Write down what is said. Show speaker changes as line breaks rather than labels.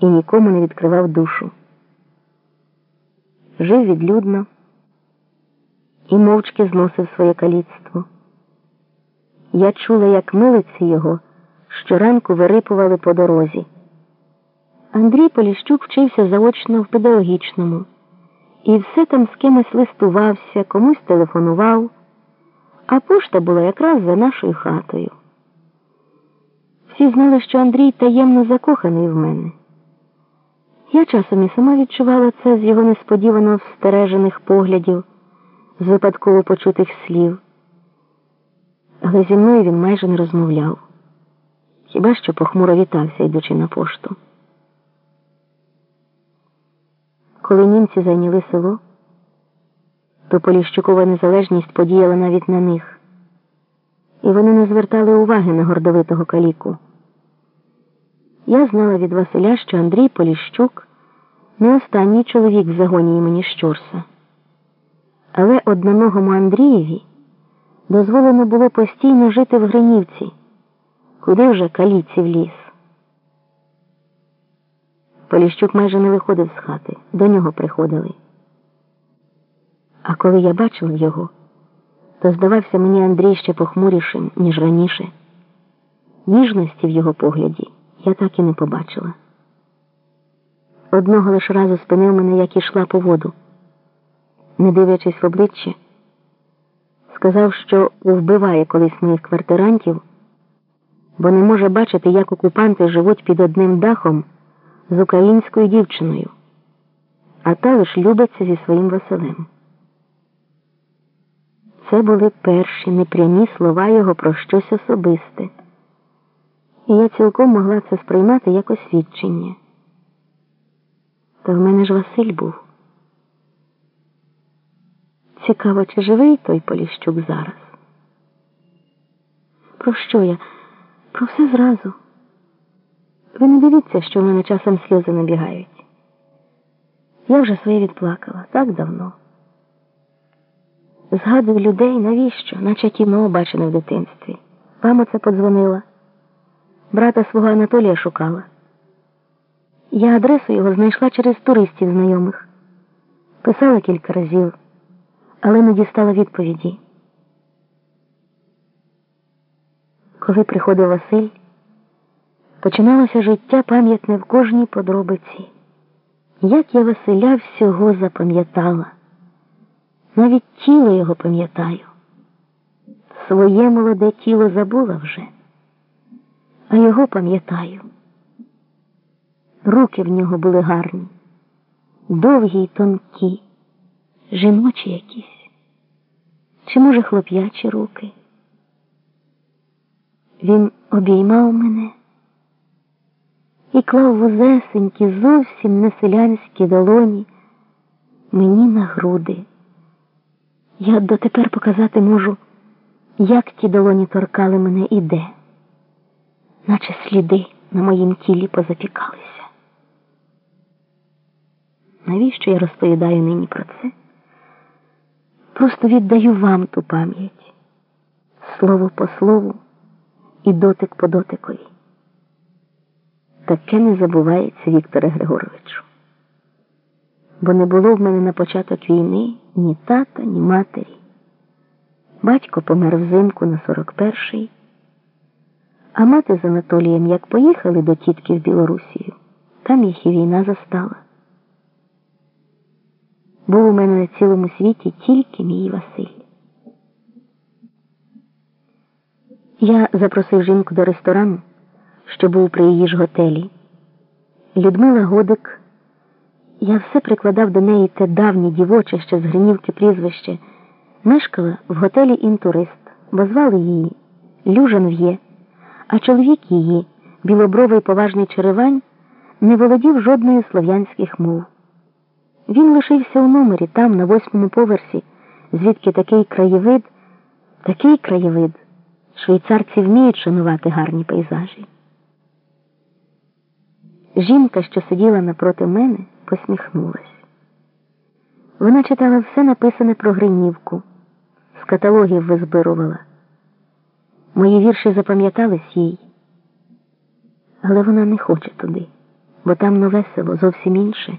і нікому не відкривав душу. Жив відлюдно і мовчки зносив своє каліцтво. Я чула, як милиці його щоранку вирипували по дорозі. Андрій Поліщук вчився заочно в педагогічному і все там з кимось листувався, комусь телефонував, а пошта була якраз за нашою хатою. Всі знали, що Андрій таємно закоханий в мене. Я часом і сама відчувала це з його несподівано встережених поглядів, з випадково почутих слів. Але зі мною він майже не розмовляв, хіба що похмуро вітався, йдучи на пошту. Коли німці зайняли село, то Поліщукова незалежність подіяла навіть на них, і вони не звертали уваги на гордовитого каліку. Я знала від Василя, що Андрій Поліщук не останній чоловік в загоні імені Щорса. Але одноногому Андрієві дозволено було постійно жити в Гринівці, куди вже каліці в ліс. Поліщук майже не виходив з хати, до нього приходили. А коли я бачив його, то здавався мені Андрій ще похмурішим, ніж раніше. Ніжності в його погляді я так і не побачила. Одного лише разу спинив мене, як ішла по воду. Не дивлячись в обличчя, сказав, що вбиває колись моїх квартирантів, бо не може бачити, як окупанти живуть під одним дахом з українською дівчиною, а та лиш любиться зі своїм Василем. Це були перші непрямі слова його про щось особисте, і я цілком могла це сприймати як освідчення. Та в мене ж Василь був. Цікаво, чи живий той Поліщук зараз? Про що я? Про все зразу. Ви не дивіться, що в мене часом сльози набігають. Я вже своє відплакала так давно. Згадую людей, навіщо, наче кіно бачене в дитинстві. Вам оце подзвонила. Брата свого Анатолія шукала. Я адресу його знайшла через туристів знайомих. Писала кілька разів, але не дістала відповіді. Коли приходив Василь, починалося життя пам'ятне в кожній подробиці. Як я Василя всього запам'ятала, навіть тіло його пам'ятаю. Своє молоде тіло забула вже, а його пам'ятаю. Руки в нього були гарні, довгі й тонкі, жіночі якісь, чи, може, хлоп'ячі руки. Він обіймав мене і клав вузесенькі, зовсім не селянські долоні мені на груди. Я дотепер показати можу, як ті долоні торкали мене і де, наче сліди на моїм тілі позапікалися. Навіщо я розповідаю нині про це? Просто віддаю вам ту пам'ять, слово по слову і дотик по дотикові. Таке не забувається, Вікторе Григоровичу. Бо не було в мене на початок війни ні тата, ні матері. Батько помер взимку на 41-й, а мати з Анатолієм як поїхали до тітки в Білорусію, там їх і війна застала. Був у мене на цілому світі тільки мій Василь. Я запросив жінку до ресторану, що був при її ж готелі. Людмила Годик. Я все прикладав до неї те давнє дівоче ще з Гринівки прізвище. Мешкала в готелі інтурист, бо звали її Люжанв'є, а чоловік її, білобровий поважний Черевань, не володів жодної слов'янських мов. Він лишився у номері там, на восьмому поверсі, звідки такий краєвид, такий краєвид. Швейцарці вміють шанувати гарні пейзажі. Жінка, що сиділа напроти мене, посміхнулась. Вона читала все написане про Гринівку, з каталогів визбирувала. Мої вірші запам'ятались їй, але вона не хоче туди, бо там нове село зовсім інше.